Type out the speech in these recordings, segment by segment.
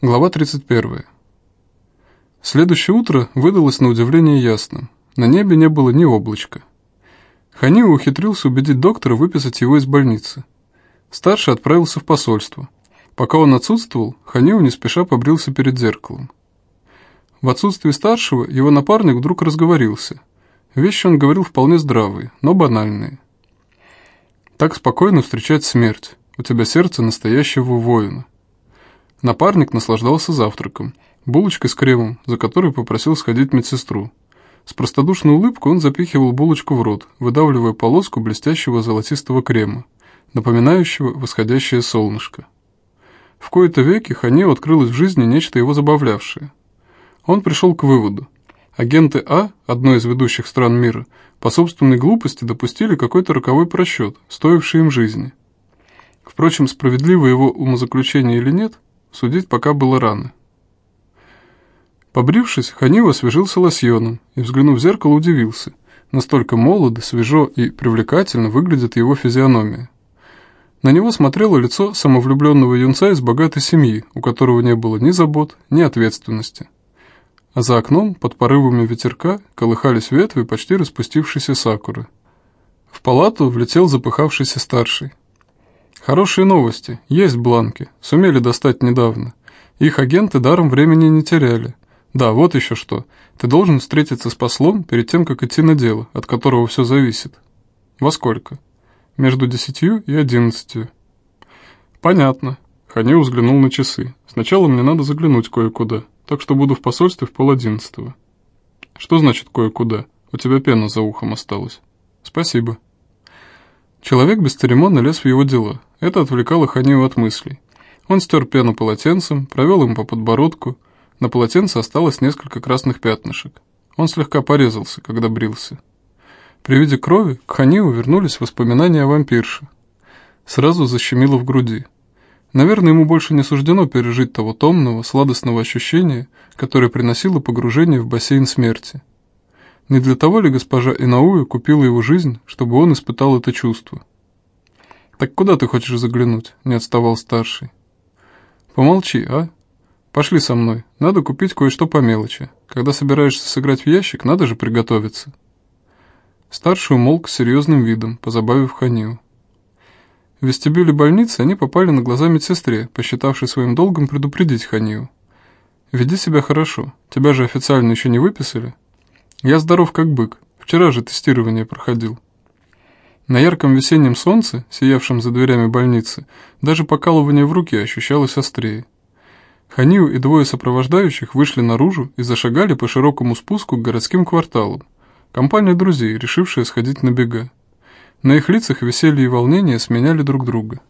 Глава 31. Следующее утро выдалось на удивление ясным. На небе не было ни облачка. Ханиу ухитрился убедить доктора выписать его из больницы. Старший отправился в посольство. Пока он отсутствовал, Ханиу не спеша побрился перед зеркалом. В отсутствие старшего его напарник вдруг разговорился. Вещи он говорил вполне здравые, но банальные. Так спокойно встречать смерть. У тебя сердце настоящего воина. Напарник наслаждался завтраком, булочкой с кремом, за которой попросил сходить медсестру. С простодушной улыбкой он запихивал булочку в рот, выдавливая полоску блестящего золотистого крема, напоминающего восходящее солнышко. В кои-то веки Ханеу открылось в жизни нечто его забавлявшее. Он пришел к выводу. Агенты А, одной из ведущих стран мира, по собственной глупости допустили какой-то роковой просчет, стоивший им жизни. Впрочем, справедливо его умозаключение или нет – Судить пока было рано. Побрившись, Ханива освежился лосьоном и, взглянув в зеркало, удивился. Настолько молодо, свежо и привлекательно выглядит его физиономия. На него смотрело лицо самовлюбленного юнца из богатой семьи, у которого не было ни забот, ни ответственности. А за окном, под порывами ветерка, колыхались ветви почти распустившейся сакуры. В палату влетел запыхавшийся старший. Хорошие новости. Есть бланки. Сумели достать недавно. Их агенты даром времени не теряли. Да, вот еще что. Ты должен встретиться с послом перед тем, как идти на дело, от которого все зависит. Во сколько? Между десятью и одиннадцатью. Понятно. Ханил взглянул на часы. Сначала мне надо заглянуть кое-куда, так что буду в посольстве в пол одиннадцатого. Что значит кое-куда? У тебя пена за ухом осталась. Спасибо. Человек бесцеремонно лез в его дела. Это отвлекало Ханию от мыслей. Он стер пену полотенцем, провел им по подбородку. На полотенце осталось несколько красных пятнышек. Он слегка порезался, когда брился. При виде крови к Ханию вернулись воспоминания о вампирше. Сразу защемило в груди. Наверное, ему больше не суждено пережить того томного, сладостного ощущения, которое приносило погружение в бассейн смерти. Не для того ли госпожа Инауэ купила его жизнь, чтобы он испытал это чувство? «Так куда ты хочешь заглянуть?» — не отставал старший. «Помолчи, а? Пошли со мной. Надо купить кое-что по мелочи. Когда собираешься сыграть в ящик, надо же приготовиться». Старший умолк с серьезным видом, позабавив Ханию. В вестибюле больницы они попали на глаза медсестре, посчитавшей своим долгом предупредить Ханию. «Веди себя хорошо. Тебя же официально еще не выписали?» «Я здоров как бык. Вчера же тестирование проходил». На ярком весеннем солнце, сиявшем за дверями больницы, даже покалывание в руке ощущалось острее. Ханию и двое сопровождающих вышли наружу и зашагали по широкому спуску к городским кварталам. Компания друзей, решившая сходить на бега. На их лицах веселье и волнение сменяли друг друга.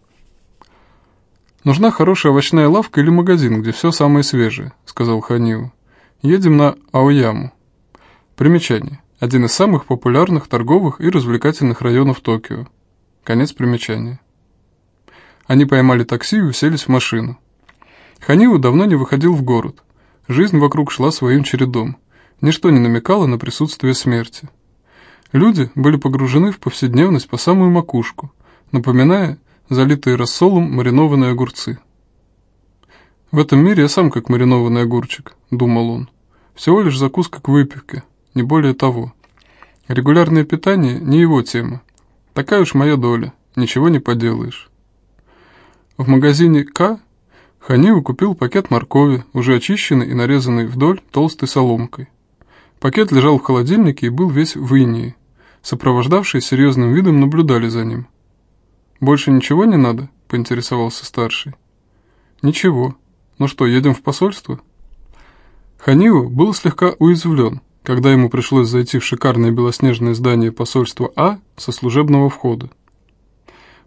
«Нужна хорошая овощная лавка или магазин, где все самое свежее», — сказал Ханиу. «Едем на Аояму». Примечание. Один из самых популярных торговых и развлекательных районов Токио. Конец примечания. Они поймали такси и уселись в машину. Ханиу давно не выходил в город. Жизнь вокруг шла своим чередом. Ничто не намекало на присутствие смерти. Люди были погружены в повседневность по самую макушку, напоминая залитые рассолом маринованные огурцы. «В этом мире я сам как маринованный огурчик», — думал он. «Всего лишь закуска к выпивке, не более того. Регулярное питание не его тема. Такая уж моя доля, ничего не поделаешь. В магазине К Ханиу купил пакет моркови, уже очищенный и нарезанный вдоль толстой соломкой. Пакет лежал в холодильнике и был весь в инии. Сопровождавшие серьезным видом наблюдали за ним. «Больше ничего не надо?» – поинтересовался старший. «Ничего. Ну что, едем в посольство?» Ханиу был слегка уязвлен когда ему пришлось зайти в шикарное белоснежное здание посольства А со служебного входа.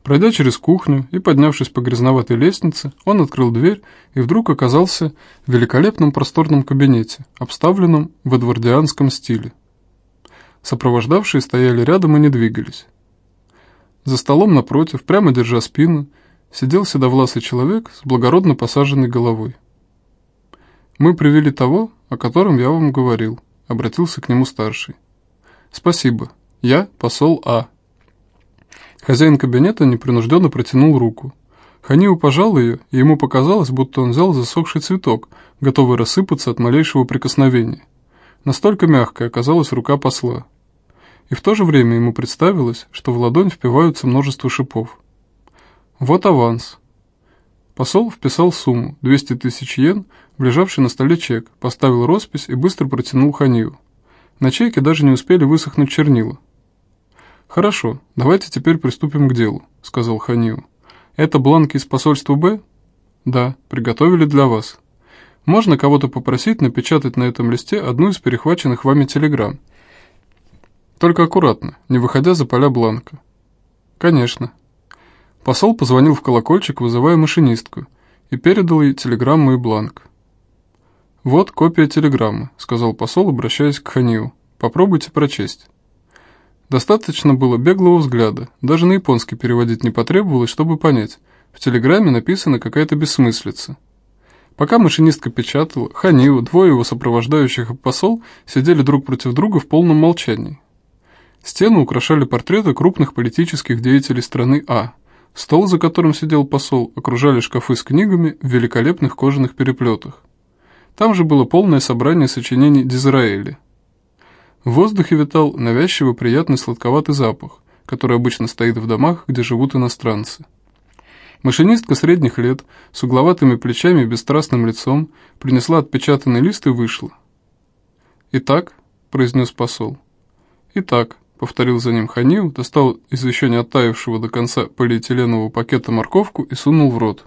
Пройдя через кухню и поднявшись по грязноватой лестнице, он открыл дверь и вдруг оказался в великолепном просторном кабинете, обставленном в эдвардианском стиле. Сопровождавшие стояли рядом и не двигались. За столом напротив, прямо держа спину, сидел седовласый человек с благородно посаженной головой. «Мы привели того, о котором я вам говорил», обратился к нему старший. «Спасибо. Я посол А». Хозяин кабинета непринужденно протянул руку. Ханиу пожал ее, и ему показалось, будто он взял засохший цветок, готовый рассыпаться от малейшего прикосновения. Настолько мягкой оказалась рука посла. И в то же время ему представилось, что в ладонь впиваются множество шипов. Вот аванс. Посол вписал сумму, 200 тысяч йен, лежавший на столе чек, поставил роспись и быстро протянул Ханию. На чеке даже не успели высохнуть чернила. «Хорошо, давайте теперь приступим к делу», — сказал Ханию. «Это бланки из посольства Б?» «Да, приготовили для вас. Можно кого-то попросить напечатать на этом листе одну из перехваченных вами телеграмм. Только аккуратно, не выходя за поля бланка». «Конечно». Посол позвонил в колокольчик, вызывая машинистку, и передал ей телеграмму и бланк. «Вот копия телеграммы», — сказал посол, обращаясь к Ханию. «Попробуйте прочесть». Достаточно было беглого взгляда, даже на японский переводить не потребовалось, чтобы понять. В телеграмме написана какая-то бессмыслица. Пока машинистка печатала, Ханиу, двое его сопровождающих и посол сидели друг против друга в полном молчании. Стены украшали портреты крупных политических деятелей страны А. Стол, за которым сидел посол, окружали шкафы с книгами в великолепных кожаных переплетах. Там же было полное собрание сочинений Дизраэля. В воздухе витал навязчиво приятный сладковатый запах, который обычно стоит в домах, где живут иностранцы. Машинистка средних лет, с угловатыми плечами и бесстрастным лицом, принесла отпечатанный лист и вышла. «Итак», — произнес посол. «Итак», — повторил за ним Ханил, достал из еще не оттаившего до конца полиэтиленового пакета морковку и сунул в рот.